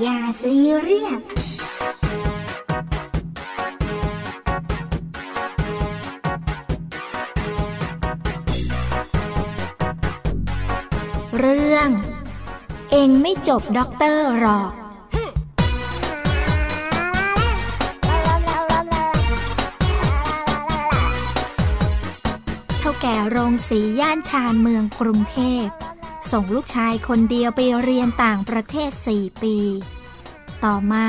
อย่าซีเรียสเรื่อง เองไม่จบด็อกเตอร์หรอกเท่าแก่โรงสีย่านชานเมืองกรุงเทพ ส่งลูกชายคนเดียวไปเรียนต่างประเทศสี่ปี ต่อมา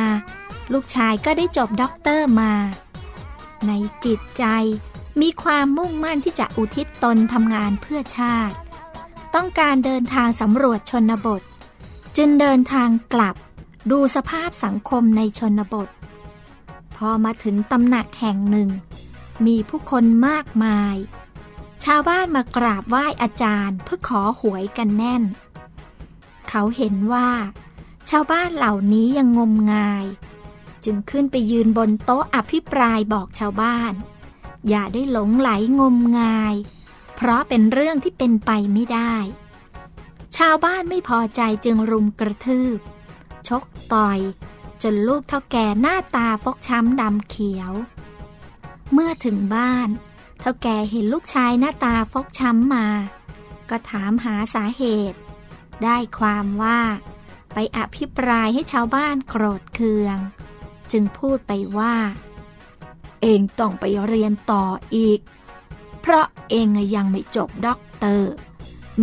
ลูกชายก็ได้จบด็อกเตอร์มา ในจิตใจมีความมุ่งมั่นที่จะอุทิศตนทำงานเพื่อชาติ ต้องการเดินทางสำรวจชนบท จึงเดินทางกลับดูสภาพสังคมในชนบท พอมาถึงตำหนักแห่งหนึ่ง มีผู้คนมากมาย ชาวบ้านมากราบไหว้อาจารย์เพื่อขอหวยกันแน่น เขาเห็นว่า ชาวบ้านเหล่านี้ยังงมงาย จึงขึ้นไปยืนบนโต๊ะอภิปรายบอกชาวบ้าน อย่าได้หลงไหลงมงาย เพราะเป็นเรื่องที่เป็นไปไม่ได้ ชาวบ้านไม่พอใจจึงรุมกระทืบ ชกต่อย จนลูกเท่าแก่หน้าตาฟกช้ำดำเขียว เมื่อถึงบ้าน เถ้าแก่เห็นลูกชายหน้าตาฟกช้ำมา ก็ถามหาสาเหตุ ได้ความว่า ไปอภิปรายให้ชาวบ้านโกรธเคือง จึงพูดไปว่า เอ็งต้องไปเรียนต่ออีก เพราะเอ็งยังไม่จบด็อกเตอร์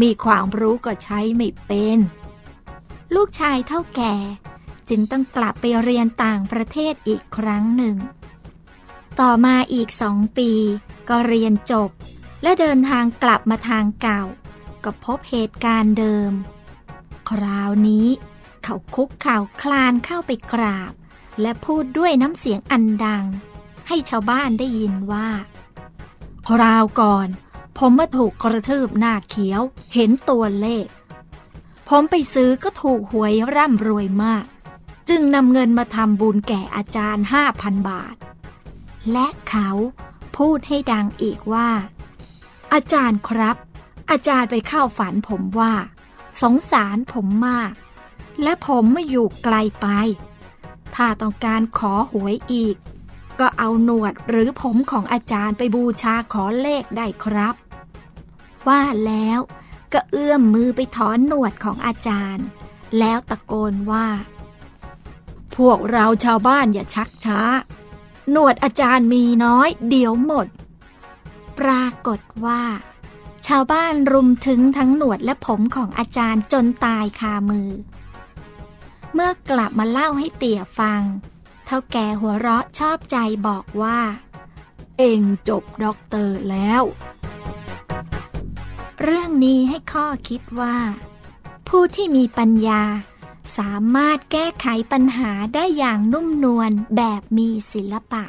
มีความรู้ก็ใช้ไม่เป็น ลูกชายเถ้าแก่จึงต้องกลับไปเรียนต่างประเทศอีกครั้งหนึ่ง ต่อมาอีกสองปี ก็เรียนจบ และเดินทางกลับมาทางเก่า ก็พบเหตุการณ์เดิม คราวนี้ เขาคุกเข่าคลานเข้าไปกราบ และพูดด้วยน้ำเสียงอันดัง ให้ชาวบ้านได้ยินว่า คราวก่อน ผมมาถูกกระทืบหน้าเขียว เห็นตัวเลข ผมไปซื้อก็ถูกหวยร่ำรวยมาก จึงนำเงินมาทำบุญแก่อาจารย์ห้าพันบาทและเขา พูดให้ดังอีกว่า อาจารย์ครับ อาจารย์ไปเข้าฝันผมว่า สงสารผมมาก และผมไม่อยู่ไกลไป ถ้าต้องการขอหวยอีก ก็เอาหนวดหรือผมของอาจารย์ไปบูชาขอเลขได้ครับ ว่าแล้วก็เอื้อมมือไปถอนหนวดของอาจารย์ แล้วตะโกนว่า พวกเราชาวบ้านอย่าชักช้า หนวดอาจารย์มีน้อย เดี๋ยวหมด ปรากฏว่า ชาวบ้านรุมถึงทั้งหนวดและผมของอาจารย์จนตายคามือ เมื่อกลับมาเล่าให้เตี่ยฟัง เท่าแก่หัวเราะชอบใจบอกว่า เองจบด็อกเตอร์แล้ว เรื่องนี้ให้ข้อคิดว่า ผู้ที่มีปัญญา สามารถแก้ไขปัญหาได้อย่างนุ่มนวลแบบมีศิลปะ